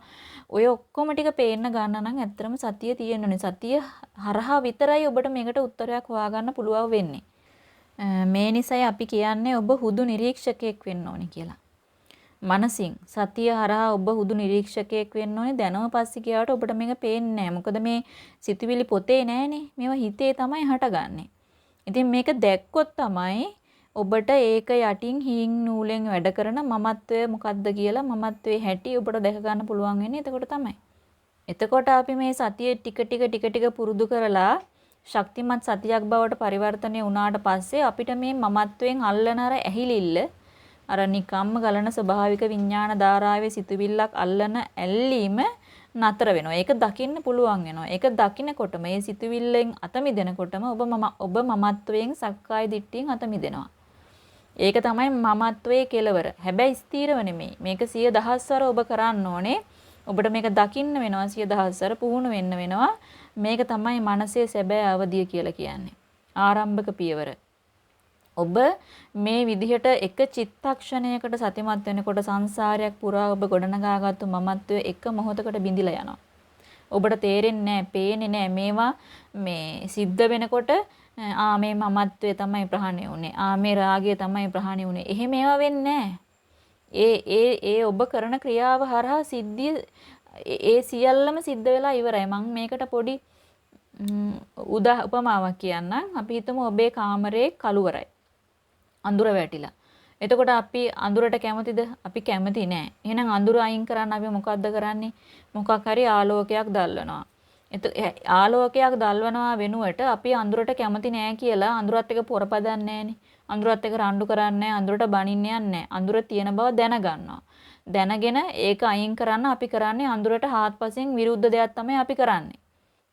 A: ඔය ඔක්කොම ටික පේන්න ගන්න නම් ඇත්තටම සතිය තියෙන්න සතිය හරහා විතරයි ඔබට මේකට උත්තරයක් හොයාගන්න පුළුවන් වෙන්නේ. මේ නිසයි අපි කියන්නේ ඔබ හුදු නිරීක්ෂකයෙක් වෙන්න ඕනේ කියලා. මනසින් සතිය හරහා ඔබ හුදු නිරීක්ෂකයෙක් වෙන්න ඕනේ දැනව පස්සේ ගියාට ඔබට මේක පේන්නේ නැහැ. මොකද මේ සිතුවිලි පොතේ නැහනේ. මේවා හිතේ තමයි හටගන්නේ. ඉතින් මේක දැක්කොත් තමයි ඔබට ඒක යටින් හීන් නූලෙන් වැඩ කරන මමත්වය මොකද්ද කියලා මමත්වයේ හැටි ඔබට දැක ගන්න පුළුවන් වෙන්නේ එතකොට තමයි. එතකොට අපි මේ සතිය ටික ටික ටික ටික පුරුදු කරලා ශක්තිමත් සතියක් බවට පරිවර්තනය වුණාට පස්සේ අපිට මේ මමත්වයෙන් අල්ලන අර ඇහිලිල්ල අර නිකම්ම ගලන ස්වභාවික විඥාන ධාරාවේ සිතුවිල්ලක් අල්ලන ඇල්ලීම නතර වෙනවා. ඒක දකින්න පුළුවන් වෙනවා. ඒක දකිනකොටම මේ සිතුවිල්ලෙන් අත මිදෙනකොටම ඔබ මම ඔබ මමත්වයෙන් සක්කාය දිට්ඨියෙන් අත මිදෙනවා. ඒක තමයි මමත්වයේ කෙලවර. හැබැයි ස්ථීරව නෙමෙයි. මේක සිය දහස්වර ඔබ කරන්න ඕනේ. ඔබට මේක දකින්න වෙනවා සිය දහස්වර පුහුණු වෙන්න වෙනවා. මේක තමයි මනසේ සැබෑ අවදිය කියලා කියන්නේ. ආරම්භක පියවර. ඔබ මේ විදිහට එක චිත්තක්ෂණයකට සතිමත් වෙනකොට සංසාරයක් පුරා ඔබ ගොඩනගාගත්තු මමත්වය එක මොහොතකට බිඳිලා යනවා. ඔබට තේරෙන්නේ නැහැ, පේන්නේ නැහැ මේවා මේ සිද්ධ වෙනකොට ආ මේ මමත්වය තමයි ප්‍රහාණය වුනේ. ආ මේ රාගය තමයි ප්‍රහාණය වුනේ. එහෙම ඒවා වෙන්නේ ඒ ඒ ඒ ඔබ කරන ක්‍රියාව හරහා සිද්ධිය ඒ සියල්ලම සිද්ධ වෙලා ඉවරයි. මම මේකට පොඩි උදා උපමාවක් කියන්නම්. අපි හිතමු ඔබේ කාමරේ කළුවරයි. අඳුර වැටිලා. එතකොට අපි අඳුරට කැමතිද? අපි කැමති නෑ. එහෙනම් අඳුර අයින් කරන්න අපි මොකද්ද කරන්නේ? මොකක් හරි ආලෝකයක් දැල්වනවා. ආලෝකයක් දැල්වනවා වෙනුවට අපි අඳුරට කැමති නෑ කියලා අඳුරත් එක්ක පොරපදන්නේ නෑනේ. අඳුරත් එක්ක රණ්ඩු කරන්නේ අඳුරට බනින්න යන්නේ අඳුර තියෙන බව දැනගන්නවා. දැනගෙන ඒක අයින් කරන්න අපි කරන්නේ අඳුරට හාත්පසින් විරුද්ධ දෙයක් තමයි අපි කරන්නේ.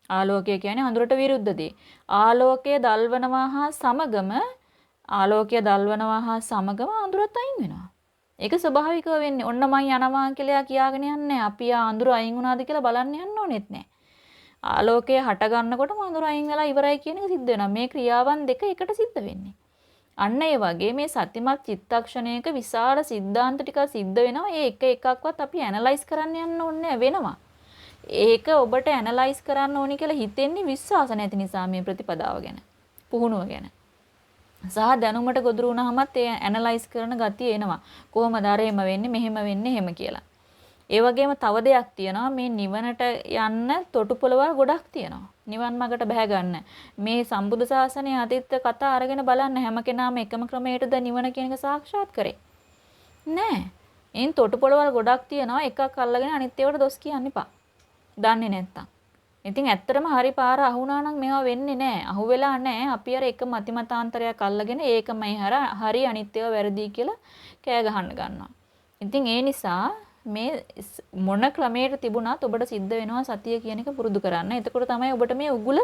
A: ආලෝකය කියන්නේ අඳුරට විරුද්ධ දේ. ආලෝකය දල්වනවා හා සමගම ආලෝකය දල්වනවා හා සමගම අඳුරත් අයින් වෙනවා. ඒක ස්වභාවිකව වෙන්නේ. ඔන්න මං යනවා කියලා කියාගෙන යන්නේ. අපි ආ අඳුර අයින් වුණාද කියලා බලන්න යන්න ඕනෙත් නෑ. ආලෝකය හට ගන්නකොටම අඳුර අයින් වෙලා ඉවරයි කියන එක සිද්ධ වෙනවා. මේ ක්‍රියාවන් දෙක එකට සිද්ධ වෙන්නේ. අන්න ඒ වගේ මේ සතිමත් චිත්තක්ෂණයක විශාල සිද්ධාන්ත ටිකක් සිද්ධ වෙනවා. ඒ එක එකක්වත් අපි ඇනලයිස් කරන්න යන්න ඕනේ වෙනවා. ඒක ඔබට ඇනලයිස් කරන්න ඕනි කියලා හිතෙන්නේ විශ්වාස නැති නිසා මේ ප්‍රතිපදාව ගැන. පුහුණුව ගැන. සහ දැනුමට ගොදුරු වුණාමත් ඒ ඇනලයිස් කරන ගතිය එනවා. කොහොමද අර එහෙම වෙන්නේ මෙහෙම වෙන්නේ එහෙම කියලා. ඒ වගේම තව දෙයක් තියෙනවා මේ නිවනට යන්න තොටු පොළවල් ගොඩක් තියෙනවා. නිවන් මාර්ගට බහැ ගන්න. මේ සම්බුද්ධ ශාසනයේ අතීත කතා අරගෙන බලන්න හැම කෙනාම එකම ක්‍රමයකටද නිවන කියන එක සාක්ෂාත් කරේ. නෑ. එයින් තොටු පොළවල් ගොඩක් තියෙනවා එකක් අල්ලගෙන අනිත් ඒවාට දොස් කියන්න එපා. දන්නේ නැත්තම්. ඉතින් ඇත්තටම හරි පාර අහුණා නම් මේවා වෙන්නේ නැහැ. අහුවෙලා නැහැ. අපි අර එක මතිමතාන්තරයක් අල්ලගෙන ඒකමයි හරි අනිත් ඒවා වැරදි කියලා කෑ ගහන්න ගන්නවා. ඉතින් ඒ නිසා මේ මොන ක්‍රමයකට තිබුණත් ඔබට සිද්ධ වෙනවා සතිය කියන එක පුරුදු කරන්න. එතකොට තමයි ඔබට මේ උගුල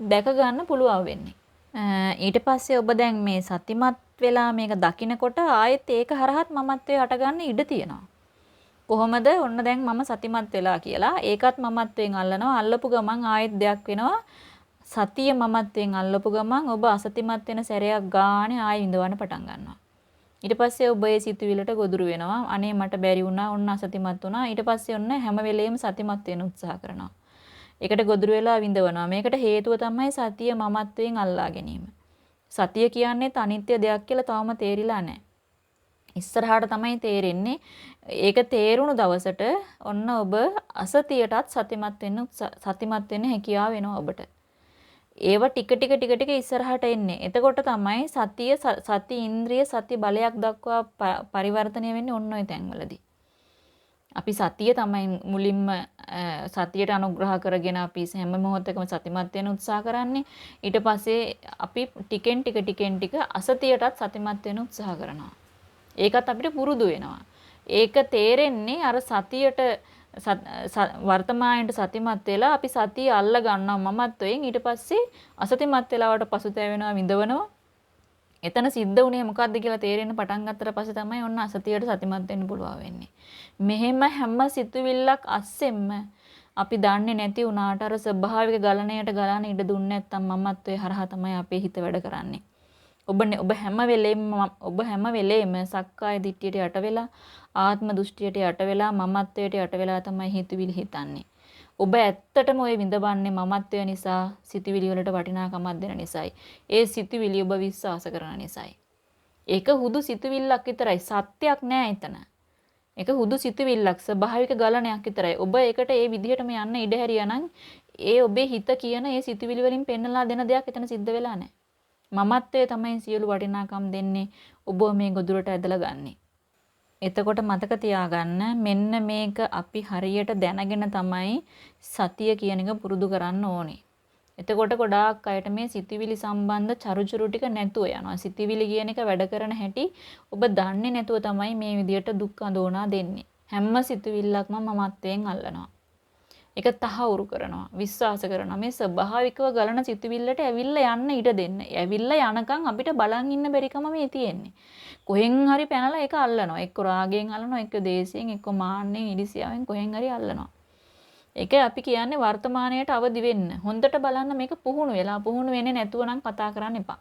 A: දැක ගන්න පුළුවන් වෙන්නේ. ඊට පස්සේ ඔබ දැන් මේ සතිමත් වෙලා මේක දකිනකොට ආයෙත් ඒක හරහත් මමත්වයේ හට ගන්න ඉඩ තියෙනවා. කොහොමද? ඔන්න දැන් මම සතිමත් වෙලා කියලා. ඒකත් මමත්වයෙන් අල්ලනවා. අල්ලපු ගමන් ආයෙත් දෙයක් වෙනවා. සතිය මමත්වයෙන් අල්ලපු ගමන් ඔබ අසතිමත් වෙන සැරයක් ගානේ ආයෙ විඳවන්න පටන් ගන්නවා. ඊට පස්සේ ඔබ ඒ සිතුවිල්ලට ගොදුරු වෙනවා. අනේ මට බැරි වුණා. ඔන්න අසතිමත් වුණා. ඊට පස්සේ ඔන්න හැම වෙලෙම සතිමත් වෙන්න උත්සාහ කරනවා. ඒකට ගොදුරු වෙලා විඳවනවා. මේකට හේතුව තමයි සතිය මමත්වයෙන් අල්ලා ගැනීම. සතිය කියන්නේ අනිත්‍ය දෙයක් කියලා තාම තේරිලා නැහැ. ඉස්සරහට තමයි තේරෙන්නේ. ඒක තේරුණු දවසට ඔන්න ඔබ අසතියටත් සතිමත් වෙන්න සතිමත් වෙන්න හැකියාව වෙනවා ඔබට. ඒව ටික ටික ටික ටික ඉස්සරහට එන්නේ. එතකොට තමයි සතිය සති ඉන්ද්‍රිය සති බලයක් දක්වා පරිවර්තනය වෙන්නේ ඔන්න ඔය තැන්වලදී. අපි සතිය තමයි මුලින්ම සතියට අනුග්‍රහ කරගෙන අපි හැම මොහොතකම සතිමත් වෙන්න උත්සාහ කරන්නේ. ඊට පස්සේ අපි ටිකෙන් ටික ටිකෙන් ටික අසතියටත් සතිමත් වෙන්න උත්සාහ කරනවා. ඒකත් අපිට පුරුදු වෙනවා. ඒක තේරෙන්නේ අර සතියට වර්තමානයට සතිමත් වෙලා අපි සතිය අල්ල ගන්නවා මමත්වයෙන් ඊට පස්සේ අසතිමත් වෙලාවට පසුතැවෙනවා විඳවනවා. එතන සිද්ධ වුණේ මොකද්ද කියලා තේරෙන්න පටන් ගත්තට පස්සේ තමයි ඔන්න අසතියට සතිමත් වෙන්න පුළුවන් වෙන්නේ. මෙහෙම හැම සිතුවිල්ලක් අස්සෙම්ම අපි දන්නේ නැති වුණාට අර ස්වභාවික ගලණයට ගලන ඉඩ දුන්නේ නැත්නම් මමත්වයේ හරහා තමයි අපේ හිත වැඩ කරන්නේ. ඔබ ඔබ හැම වෙලේම ඔබ හැම වෙලේම සක්කාය දිට්ඨියට යට වෙලා ආත්ම දෘෂ්ටියට යට වෙලා මමත්වයට යට වෙලා තමයි හිතවිලි හිතන්නේ. ඔබ ඇත්තටම ওই විඳවන්නේ මමත්වය නිසා සිතවිලි වලට වටිනාකමක් දෙන නිසායි. ඒ සිතවිලි ඔබ විශ්වාස කරන නිසායි. ඒක හුදු සිතවිල්ලක් විතරයි. සත්‍යයක් නෑ එතන. ඒක හුදු සිතවිල්ලක් ස්වභාවික ගලණයක් විතරයි. ඔබ ඒකට ඒ විදිහටම යන්න ඉඩ හැරියානම් ඒ ඔබේ හිත කියන ඒ සිතවිලි වලින් පෙන්නලා දෙන දෙයක් එතන සිද්ධ වෙලා නැහැ. මමත්වයේ තමයි සියලු වටිනාකම් දෙන්නේ ඔබ මේ ගොදුරට ඇදලා ගන්නෙ. එතකොට මතක තියාගන්න මෙන්න මේක අපි හරියට දැනගෙන තමයි සතිය කියන එක පුරුදු කරන්න ඕනේ. එතකොට ගොඩාක් අයට මේ සිතිවිලි සම්බන්ධ චරුචරු ටික නැතුව යනවා. සිතිවිලි කියන එක වැඩ කරන හැටි ඔබ දන්නේ නැතුව තමයි මේ විදියට දුක් අඳෝනා දෙන්නේ. හැම සිතුවිල්ලක්ම මමත්වයෙන් අල්ලනවා. ඒක තහවුරු කරනවා විශ්වාස කරනවා මේ ස්වභාවිකව ගලන සිතුවිල්ලට ඇවිල්ලා යන්න ඉඩ දෙන්න. ඇවිල්ලා යනකම් අපිට බලන් ඉන්න බැරිකම මේ තියෙන්නේ. කොහෙන් හරි පැනලා ඒක අල්ලනවා. එක්ක රාගයෙන් අල්ලනවා, එක්ක දේශයෙන්, එක්ක මාන්නෙන්, ඉරිසියාවෙන් කොහෙන් හරි අල්ලනවා. ඒක අපි කියන්නේ වර්තමානයට අවදි වෙන්න. හොඳට බලන්න මේක පුහුණු වෙලා පුහුණු වෙන්නේ නැතුව නම් කතා කරන්න එපා.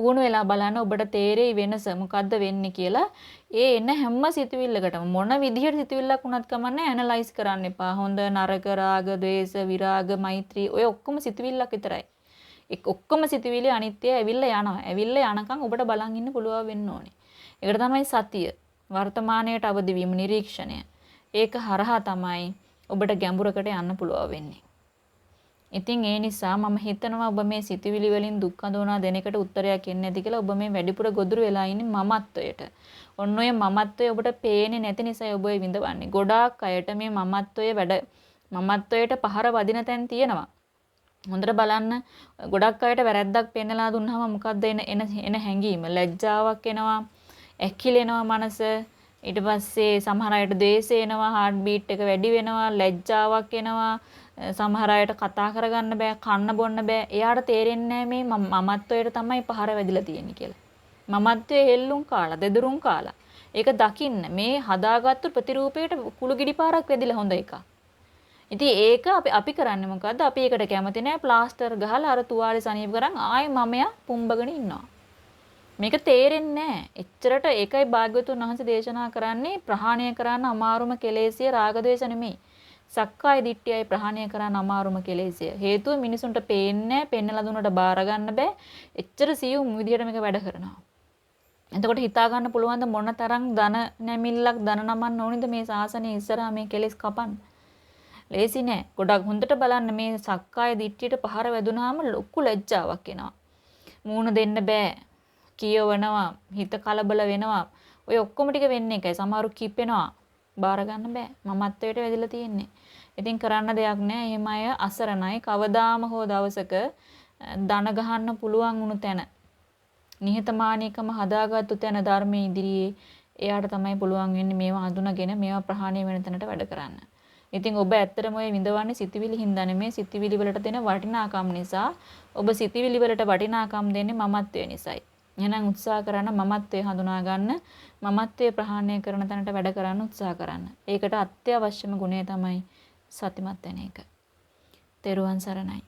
A: පුහුණු වෙලා බලන්න ඔබට තේරෙයි වෙනස මොකද්ද වෙන්නේ කියලා. ඒ එන හැම සිතුවිල්ලකටම මොන විදිහට සිතුවිල්ලක් වුණත් කමන්නේ ඇනලයිස් කරන්න එපා. හොඳ නරක රාග, ద్వේෂ, විරාග, මෛත්‍රී ඔය ඔක්කොම සිතුවිල්ලක් විතරයි. එක් ඔක්කොම සිතුවිලි අනිත්‍ය ඇවිල්ලා යනවා. ඇවිල්ලා යනකම් ඔබට බලන් ඉන්න පුළුවන් වෙන්න ඕනේ. ඒකට තමයි සතිය. වර්තමානයට අවදි වීම නිරීක්ෂණය. ඒක හරහා තමයි ඔබට ගැඹුරකට යන්න පුළුවන් වෙන්නේ. ඉතින් ඒ නිසා මම හිතනවා ඔබ මේ සිතුවිලි වලින් දුක් අඳවනා දෙනකට උත්තරයක් එන්නේ නැති කියලා ඔබ මේ වැඩිපුර ගොදුරු වෙලා ඉන්නේ මමත්වයට. ඔන්න ඔය මමත්වය ඔබට පේන්නේ නැති නිසා ඔබ විඳවන්නේ. ගොඩාක් අයට මේ මමත්වය වැඩ මමත්වයට පහර වදින තැන් තියෙනවා. හොඳට බලන්න ගොඩක් අයට වැරැද්දක් පෙන්නලා දුන්නාම මොකද්ද එන එන එන හැඟීම ලැජ්ජාවක් එනවා ඇක්කිලෙනවා මනස ඊට පස්සේ සමහර අයට ද්වේෂය එනවා හાર્ට් බීට් එක වැඩි වෙනවා ලැජ්ජාවක් එනවා සමහර අයට කතා කරගන්න බෑ කන්න බොන්න බෑ එයාට තේරෙන්නේ මේ මමත්වයට තමයි පහර වැදිලා තියෙන්නේ කියලා මමත්වයේ හෙල්ලුම් කාලා දෙදුරුම් කාලා ඒක දකින්න මේ හදාගත්තු ප්‍රතිරූපයට කුළු ගිඩි පාරක් වැදිලා හොඳ එකක් ඉතින් ඒක අපි අපි කරන්නේ මොකද්ද? අපි ඒකට කැමති නැහැ. ප්ලාස්ටර් ගහලා අර තුවාලේ සනීප කරන් ආයෙ මමයා පුම්බගෙන ඉන්නවා. මේක තේරෙන්නේ නැහැ. එච්චරට ඒකයි භාග්‍යවතුන් වහන්සේ දේශනා කරන්නේ ප්‍රහාණය කරන්න අමාරුම කෙලෙසිය රාගදේශ නෙමෙයි. සක්කාය දිට්ඨියයි ප්‍රහාණය කරන්න අමාරුම කෙලෙසිය. හේතුව මිනිසුන්ට පේන්නේ පෙන්නලා දුන්නට බාර ගන්න බෑ. එච්චර සියුම් විදිහට මේක වැඩ කරනවා. එතකොට හිතා ගන්න පුළුවන් ද මොන තරම් ධන නැමිල්ලක් ධන නමන්න ඕනිද මේ ශාසනයේ ඉස්සරහා මේ කෙලෙස් කපන්න. ලේසි නෑ. ගොඩක් හොඳට බලන්න මේ සක්කාය දිට්ඨියට පහර වැදුනාම ලොකු ලැජ්ජාවක් එනවා. මූණ දෙන්න බෑ. කියවනවා, හිත කලබල වෙනවා. ඔය ඔක්කොම ටික වෙන්නේ එකයි. සමහරු කිපෙනවා. බාර ගන්න බෑ. මමත්වයට වැදිලා තියෙන්නේ. ඉතින් කරන්න දෙයක් නෑ. එහෙම අය අසරණයි. කවදාම හෝ දවසක දන ගහන්න පුළුවන් වුණු තැන නිහතමානීකම හදාගත්තු තැන ධර්මයේ ඉදිරියේ එයාට තමයි පුළුවන් වෙන්නේ මේවා හඳුනාගෙන මේවා ප්‍රහාණය වෙන තැනට වැඩ කරන්න. ඉතින් ඔබ ඇත්තටම ඔය විඳවන්නේ සිතිවිලි හින්දා නෙමෙයි සිතිවිලි වලට දෙන වටිනාකම් නිසා. ඔබ සිතිවිලි වලට වටිනාකම් දෙන්නේ මමත්වය නිසායි. එහෙනම් උත්සාහ කරන්න මමත්වය හඳුනා ගන්න මමත්වය ප්‍රහාණය කරන තැනට වැඩ කරන්න උත්සාහ කරන්න. ඒකට අත්‍යවශ්‍යම ගුණය තමයි සතිමත් වෙන එක. තෙරුවන් සරණයි.